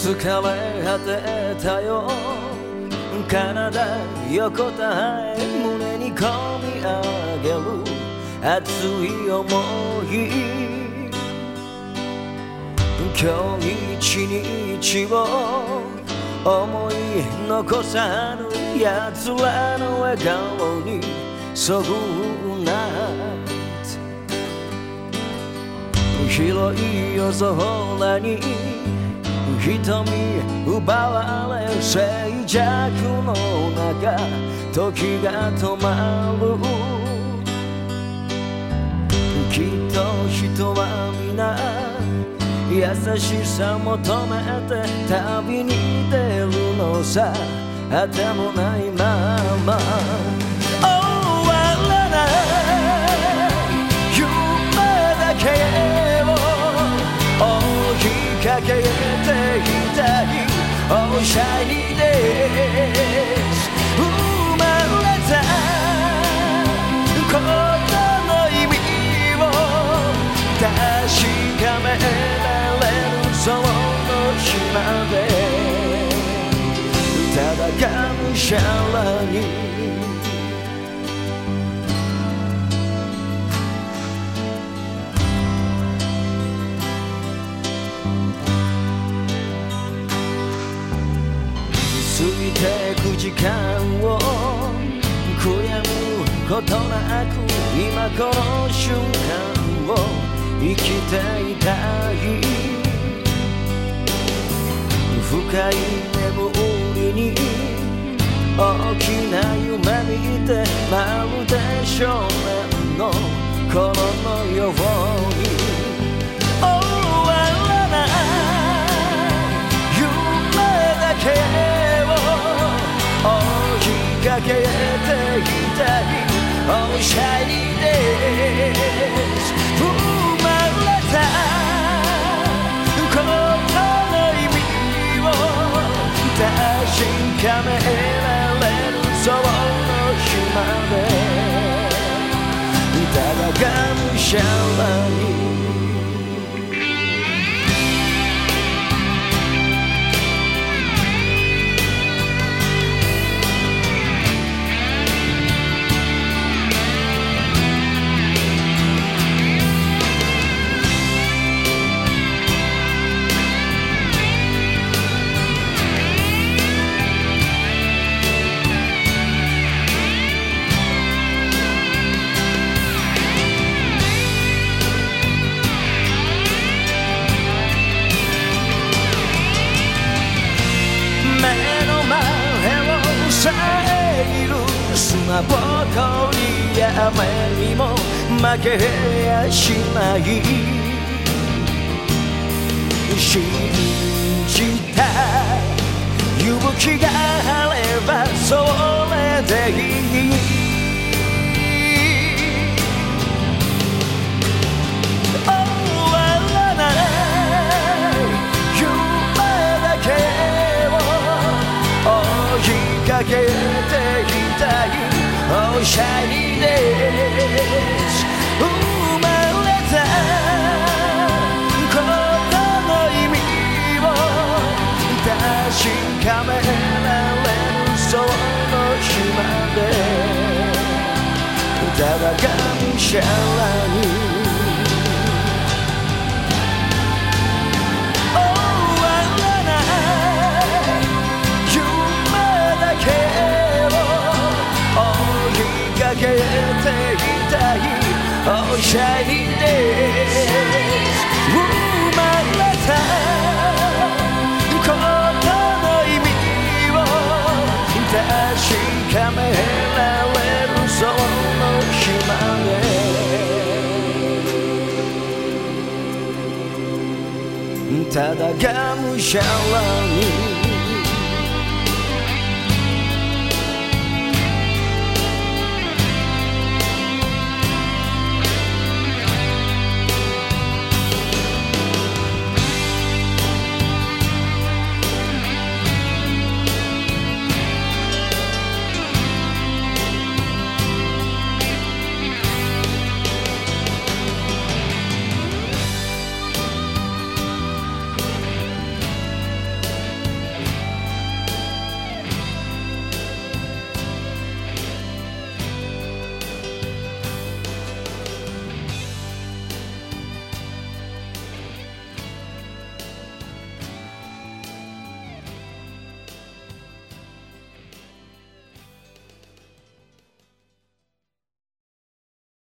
疲れ果てたよ。体横たえ胸に込み上げる。熱い想い。今日一日を。思い残さぬ奴らの笑顔に。そぐうな広い夜空に。瞳奪われ静寂の中時が止まる。きっと人は皆優しさ求めて旅に出るのさ。あてもないままおしゃれです。生まれたことの意味を確かめられるその日まで。ただがむしゃらに時間を悔やむことなく今この瞬間を生きていたい深い眠りに大きな夢見てまるで少年の頃のよういかけていたいおしゃいです生まれた。ことの意味を確かめられるその日まで。ただがむしゃらに。目の前を遮る砂ぼこりや雨にも負けやしない。信じた勇気があればそれでいい。ていた。いおしゃいです生まれたことの意味を確かめられるその日までただがむしゃらにていた。いおしゃいで生まれた。ことの意味を確かめられるその日までた。だがむしゃらに